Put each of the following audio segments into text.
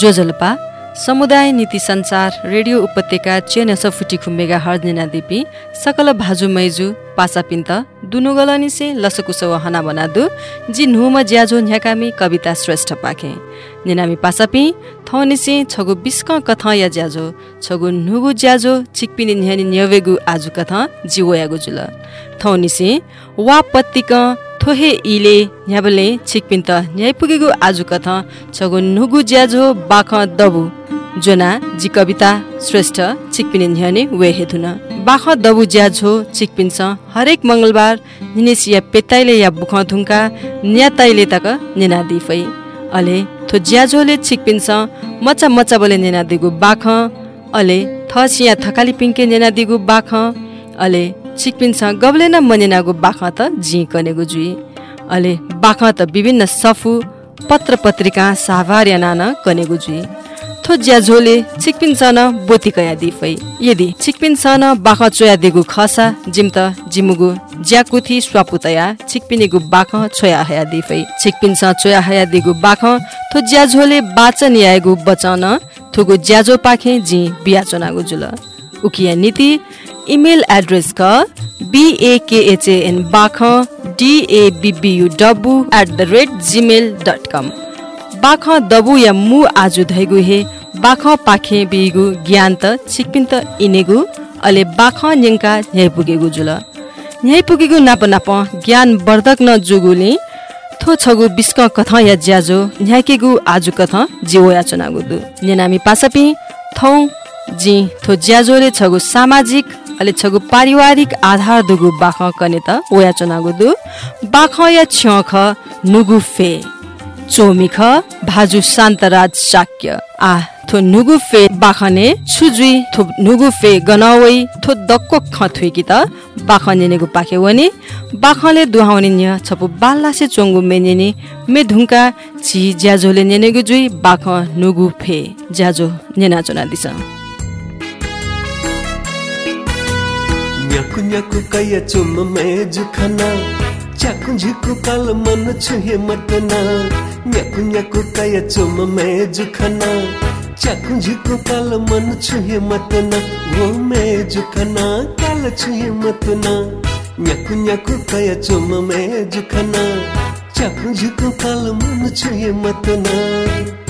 जोजलपा समुदाय नीति संचार रेडियो उपत्यका चेन सफुटी खुम्बेगा हर्दिना दिपी सकल भाजु मैजु पासा पिन्त दुनु गलनिसे लसकुसव हना बनादु जी नुम ज्याजो न्याकामी कविता श्रेष्ठ पाखे। निनामी पासापि थौनिसे छगु बिस्क कथ या ज्याजो छगु नुगु ज्याजो छिकपिनी न्यानी न्यवेगु आजु कथ जिवयागु जुल थौनिसे वा पत्तिक थोहे इले न्याबले छिकपिन त न्याय पुगेगु आजु कथ छगु नुगु ज्याजो बाख दबु जोना जी कविता श्रेष्ठ छिकपिने न्याने वे हेतुन। बाख दबु ज्याझो छिकपिन्छ हरेक मङ्गलबार निनेसिया पेताइले या बुख धुङ्का न्याताइले तक निनादी फै अले थो ज्याझोले छिकपिन्छ मचा मचा बोले नेनादिगु बाख। अले थसिया थकाली पिङ्के नेनादिगु बाख। अले छिकपिन्छ न बाख त जी कनेगु जुई। अले बाख त विभिन्न सफु पत्र पत्रिका साभार नाना कनेगु जुई। थो ज्याझोले छिकपिन सन बोती कया दिफै। यदि छिकपिन सन बाख चोया दिगु खसा जिम त जिमुगु ज्याकुथि स्वापुतया छिकपिनेगु बाख छोया हया दिफै। छिकपिन स चोया हया दिगु बाख थो ज्याझोले बाचन यागु बचन थुगु ज्याझो पाखे जि बिया चोनागु जुल। उकिया नीति इमेल एड्रेस क B A K H N Bach D A B B U डब्बु at the rate Gmail dot com बाख दबु या मु आजु धैगु हे बाख पाखे बिगु ज्ञान त छिकपिन त इनेगु अले बाख न्यङका न्याय पुगेगु जुल न्याय पुगेगु नाप नाप ज्ञान वर्धक न जुगुले थो छगु बिस्क कथ या ज्याजो न्याकेगु आजु कथ जिवो याचनागु दु नेनामी पासपि थौ जी थो ज्याजोले छगु सामाजिक अले छगु पारिवारिक आधार दुगु बाख कने त ओया चनागु दु। बाख या छख नुगु फे। चोमिख भाजु शान्तराज शाक्य। आ थो नुगु फे बाखने छुजुई थो नुगु फे गनावै थो दक्को खथुइ कि त बाखने नेगु पाखे वनी। बाखले दुहाउने न्य छपु बाल्लासे चोंगु मेनेनी मे ढुङ्का छि ज्याजोले नेनेगु जुई बाख नुगु फे। ज्याजो नेना चोना दिस। न्याकु न्याकु कया चुम मे जुखना चाकु झिकु काल मन छुहे मतना न्याकु न्याकु कया चुम मे जुखना चाकु झिकु काल मन छुहे मतना वो मे जुखना काल छुहे मतना न्याकु न्याकु कया चुम मे जुखना चाकु झिकु काल मन छुहे मतना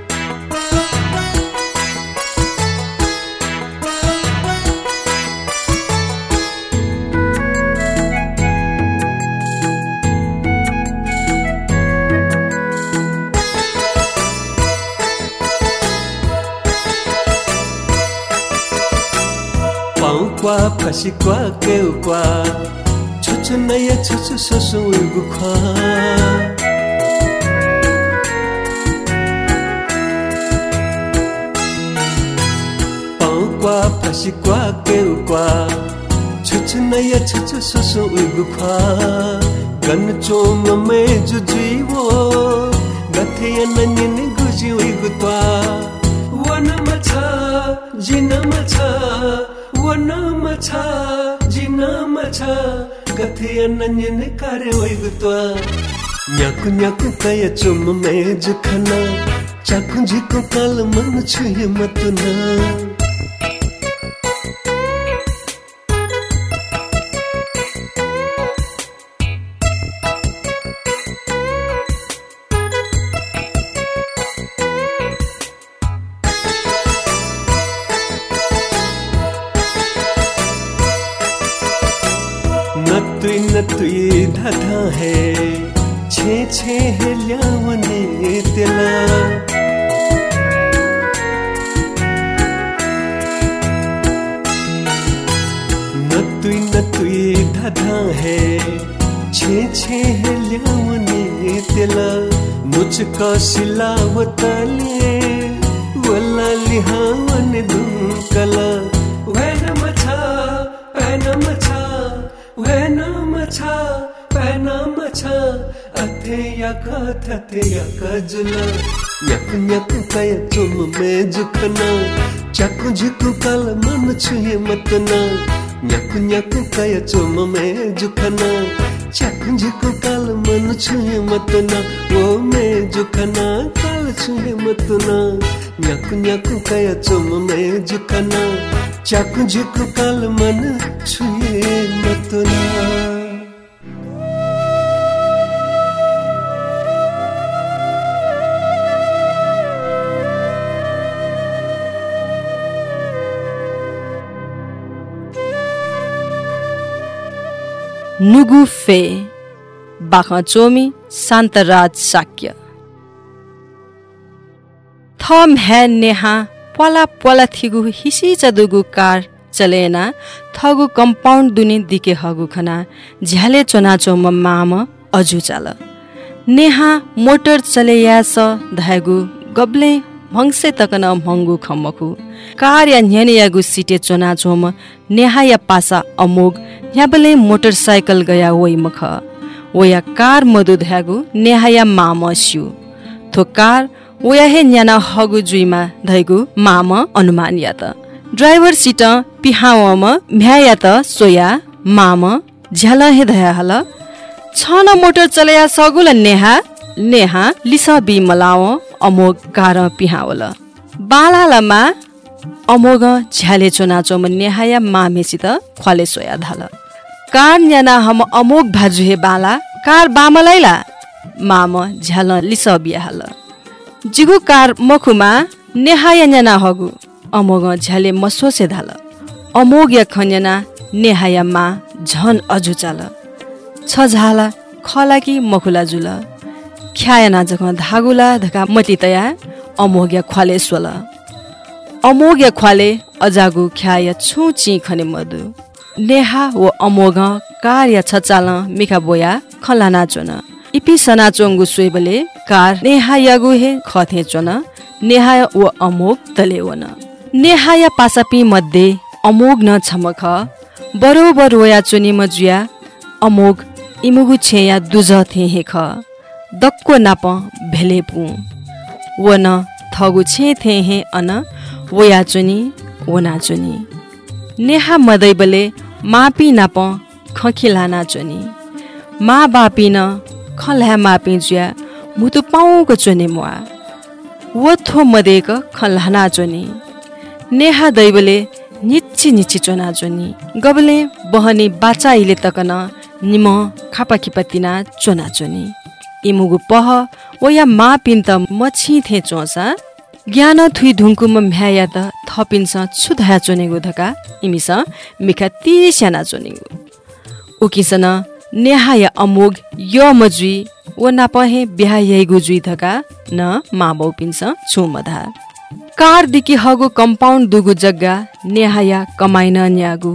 kwa pasi kwa keu kwa chuchu na ya chuchu soso ugu kwa पाउ kwa pasi kwa keu kwa chuchu na ya chuchu soso ugu kwa gan chom me jujui wo gathe ya nanyin guji ugu twa wana macha jina macha wana macha jina macha gathe nanyin kare ugu twa nyaku nyaku kaya chum me jukhana chaku jiko kal man न तुई धाधा है। छे छे है ल्याउने तेला। न तुई न है। छे छे है ल्याउने तेला। मुझका सिलावतले वला लिहावन दुकला वैन मछा पैन मछा अथे यक थथे यक जुला यक यक कय तुम में जुखना चकु झुकु कल मन छुए मतना। न्यक न्यक कय चुम में जुखना चक झुकु कल मन छुए मतना। वो में जुखना कल छुए मतना। न्यक न्यक कय चुम में जुखना चक झुकु कल मन छुए मतना। नुगु फे बाखचोमी शान्तराज साक्य। थम ह्या नेहा पला पला थिगु हिसी चदुगु कार चलेना थगु कम्पाउन्ड दुनि दिके हगु खना झ्याले चोनाचोम माम अजु चाल। नेहा मोटर चलेया स धागु गब्ले भङ्से तकन महँगु खम्मखु कार या न्याने यागु सिटे चोनाचोम नेहा या पासा अमोग याबले मोटरसाइकल गया वइ मख। वया कार मधु ध्यागु नेहा या माम स्यु। थो कार वया हे न्याना हगु जुइमा धैगु माम अनुमान या त ड्राइभर सिट पिहावम म्या या त सोया माम झ्याल हे धया हल। छन मोटर चलया सगुल नेहा नेहा लिस बि अमोग कार पिहावल बालालमा अमोग झ्याले चोनाचोम नेहाया मामेसित ख्वाले सोया धाल। कार न्याना हम अमोग भाजुहे बाला कार बामलैला माम झ्याल लिस बिहाल जिगु कार मखुमा नेहाया न्याना हगु अमोग झ्याले मसोसे धाल। अमोग या खन्याना नेहाया मा झन अजु चाल। छ झाला खला कि मखुला जुल। ख्यायना जख धागुला धका मति तया अमोग्या ख्वाले सोल अमोग्या ख्वाले अजागु ख्याय छु ची खने मधु। नेहा व अमोग कार्य छचाल मिखा बोया खला नाचोन। इपि सना चोङ्गु सोइबले कार नेहा यागु हे खथे चोन। नेहा व अमोग तले नेहा या पासापी मध्ये अमोग न छमख। बरोबर वया चोनी मजुया। अमोग इमुगु छेया दुज थे हे ख दक्को नाप भेले पु। वन थगु छे थे हे अन वया चुनी वना चुनी। नेहा मदैबले मापी नाप खखिला नाचुनी मा बापी न खल्हा मापी जुया मुतु पाउको चुने मुआ। वो थो मदेक खल्हा नाचुनी नेहा दैबले निच्ची निच्ची चोना चोनी। गबले बहनी बाचा इले तकन निम खापा खिपतिना चोना चोनी। इमुगु पह ओ या मा पिन्त मछि थे चोसा। ज्ञान थुइ ढुङ्कुम म्याया त थपिन्छ छुधाया चोनेगु धका। इमिस मिखा ती स्याना चोनेगु। उकिसन नेहा या अमोग य मजुई ओ नापहे बिहा यैगु जुइ धका। न मा पिन्छ छु मधा कार दिकी हगु कम्पाउन्ड दुगु जग्गा नेहाया कमाइन न्यागु।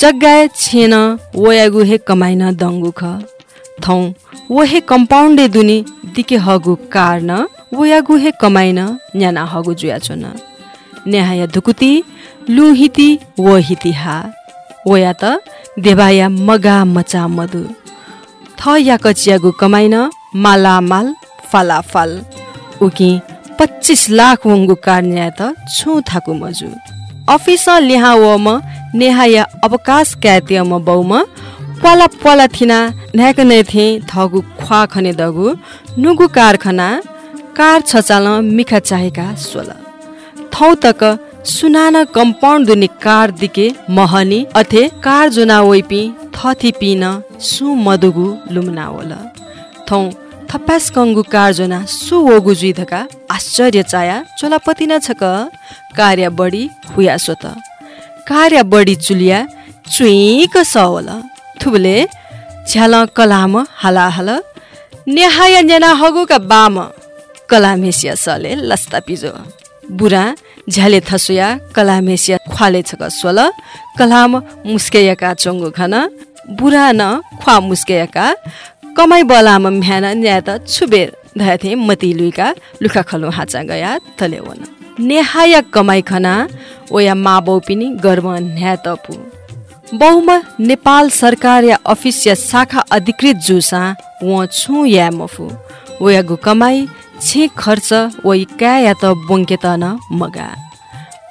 जग्गा छेन वयागु हे कमाइन दङ्गु ख। थौ। वो हे कम्पाउन्डे दुनी दिके हगु कार न वयागु हे कमाइन न्याना हगु जुया छोन नेहाया धुकुती लुहिती वो हिती हा। वया त देवाया मगा मचा मधु थ या कचियागु कमाइन माला माल फाला फाल उकी पच्चिस लाख वङ्गु न्याय त छु थाकु मजु। अफिस लिहा व म नेहाया अवकाश क्यात्य म बौम पला पला थिना न्याक नै थे थगु ख्वा खने दगु नुगु कारखाना कार छचाल मिखा चाहेका सोल। थौ तक सुनान कम्पाउन्ड दुनि कार दिके महनी अथे कार जुना वैपी थथि पिन सु मदुगु लुम्नावल। थौ थप्पास कङ्गु कार्जना सु वगु जुइधका आश्चर्य चाया चोलापति न छक। कार्य बढी हुया सोत। कार्य बढी चुलिया चुइक सवल। थुबले झ्याल कलाम हाला हाल नेहाय नेना हगुका बाम कलामेसिया सले लस्ता पिजो। बुढा झ्याले थसुया कलामेसिया ख्वाले छक सोल कलाम मुस्केयका चोङ्गु खन बुढा न ख्वा मुस्केयका कमाइ बलाम म्यान न्याय त छुबेर धयाथे मती लुइका लुखा खलो हाचा गया तलेवन। नेहाया कमाइ खना ओया मा बाउ पिनी गर्व न्याय तपु बहुमा नेपाल सरकार या अफिस या शाखा अधिकृत जुसा व छु या मफु। ओयागु कमाई छे खर्च वइ क्या या त बोङ्के त न मगा।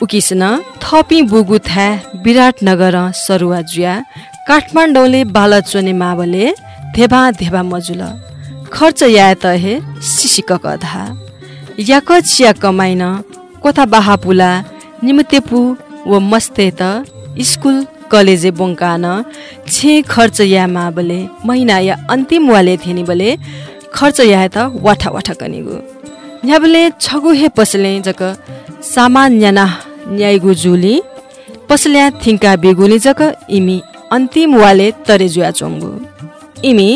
उकिसन थपी बुगु थ्या विराटनगर सरुवा जुया काठमाडौँले बाल चोने मावले धेबा धेबा मजुल। खर्च या त हे सिसिक कधा याक चिया कमाइन कोथा बाहापुला निमतेपु व मस्ते त स्कुल कलेजे बोङ्कान छे खर्च या माबले महिना या अन्तिम वाले थिएनी बले खर्च या त वाठा वाठा कनिगु। न्याबले छगु हे पसले जक सामान न्याना न्याइगु जुली पसल्या थिङ्का बेगुली जक इमी अन्तिम वाले तरे जुया चोङ्गु इमी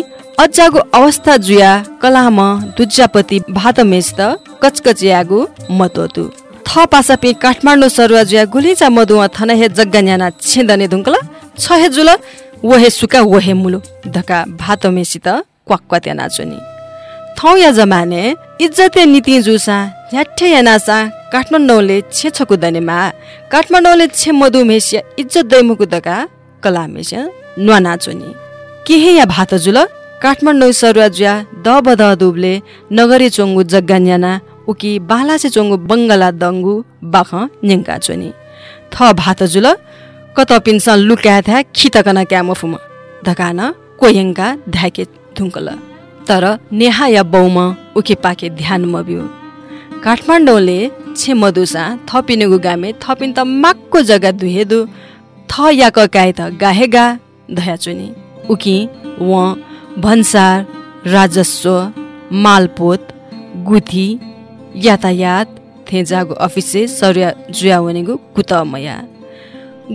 अज्जागु अवस्था जुया कलाम दुज्जापति भात मेच त कचकचियागु मतोतु। थ पासापि काठमाडौँ सरुवा जुया गुलिचा मधुवा थन हे जग्गा न्याना छेदने धुङ्कल छ हे जुल वहे सुका वहे मुलु धका भात मेसी त क्वाक्वा त्या नाचोनी थौ या जमाने इज्जते नीति जुसा ह्याठे या नासा काठमाडौँले छे छकु दनेमा काठमाडौँले छे मधुमेसिया इज्जत दैमुकु दका कलामेसिया नुवा नाचोनी केहे या भात जुल काठमाडौँ सरुवा जुया दुबले नगरी चोङ्गु जग्गा न्याना उकी बालासे चोङ्गु बङ्गला दङ्गु बाख नेङ्का चोनी थ भात जुल कत पिन्स लुक्या थ्या खितकन क्यामफुम। धकान कोयङ्का ध्याके धुङ्कल तर नेहा या बौम उके पाके ध्यान मबियो। काठमाडौँले छे मधुसा थपिनुगु गामे थपिन त माक्को जग्गा दुहेदु। थ याक गाए त गाहेगा धया चुनी उकी व भन्सार राजस्व मालपोत गुथी यातायात थेजागु अफिसे सर्या जुया वनेगु कुतमया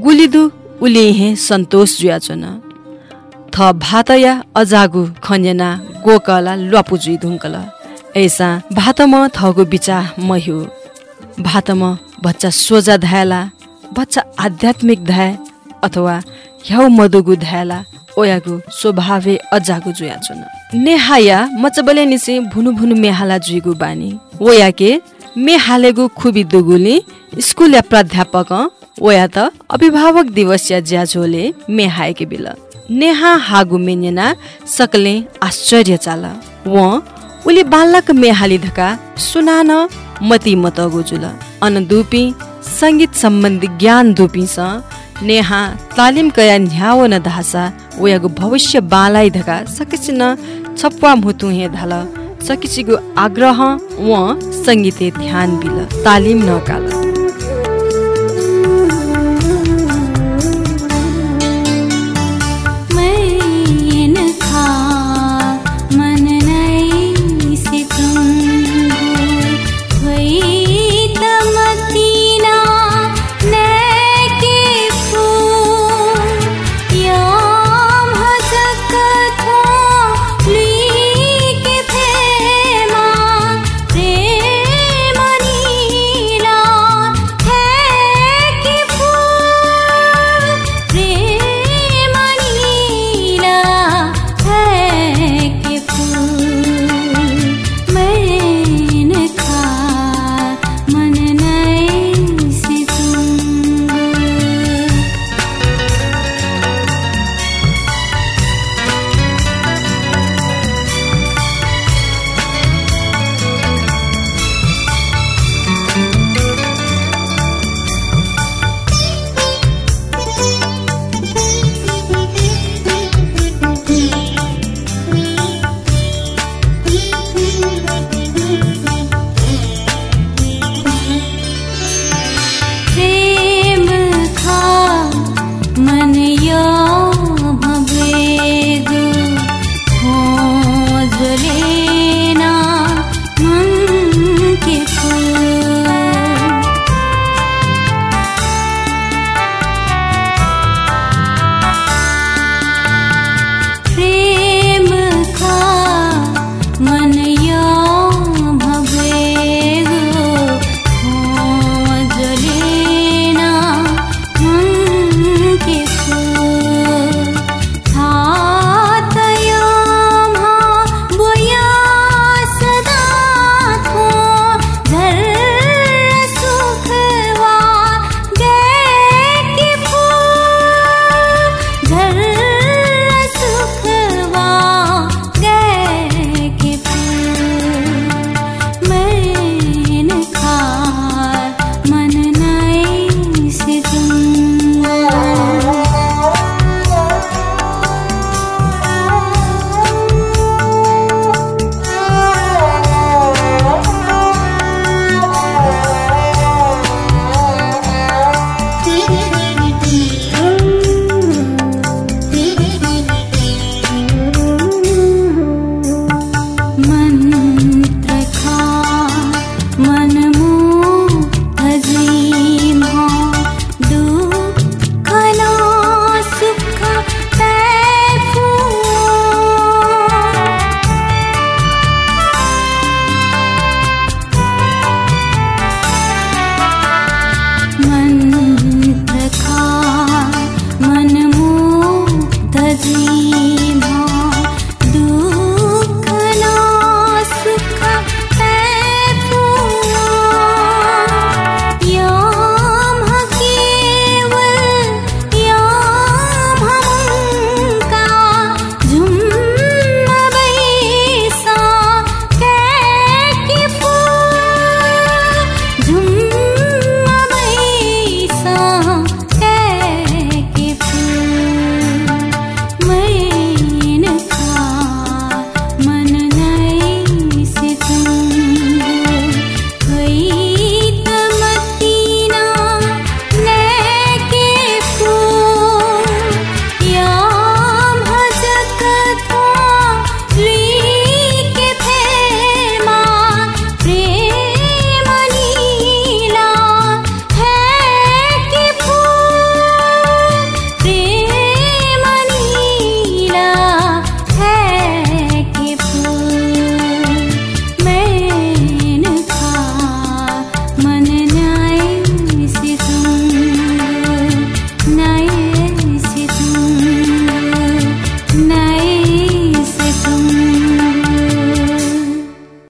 गुलिदु उले हे सन्तोष जुया चुन। थ भातया अजागु खन्यना गोकला ल्वापुजुइ धुङ्कल। ऐसा भातम थगु बिचा मह्यु। भातम बच्चा सोझा धायला बच्चा आध्यात्मिक धाय अथवा ह्याउ मधुगु धायला ओयागु स्वभावे अजागु जुया चुन नेहाया मचबले निसे भुनु भुनु मेहाला जुइगु बानी। ओयाके मेहालेगु खुबी दुगुली स्कुल या प्राध्यापक ओया त अभिभावक दिवस या ज्याझोले मेहाएके बिल। नेहा हागु मेन्यना सकले आश्चर्य चाल। व उले बालक मेहाली धका सुनान मती मत गोजुल अन दुपी सङ्गीत सम्बन्धी ज्ञान दुपीस नेहा तालिम कया न्याव न धासा उयागु भविष्य बालाई धका सकिसिन छप्वा मुतु हे धाल सकिसिगु आग्रह व सङ्गीते ध्यान बिल तालिम नकाल